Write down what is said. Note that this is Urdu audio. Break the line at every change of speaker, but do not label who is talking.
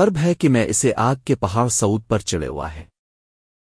قرب ہے کہ میں اسے آگ کے پہاڑ سعود پر چڑھے ہوا ہے۔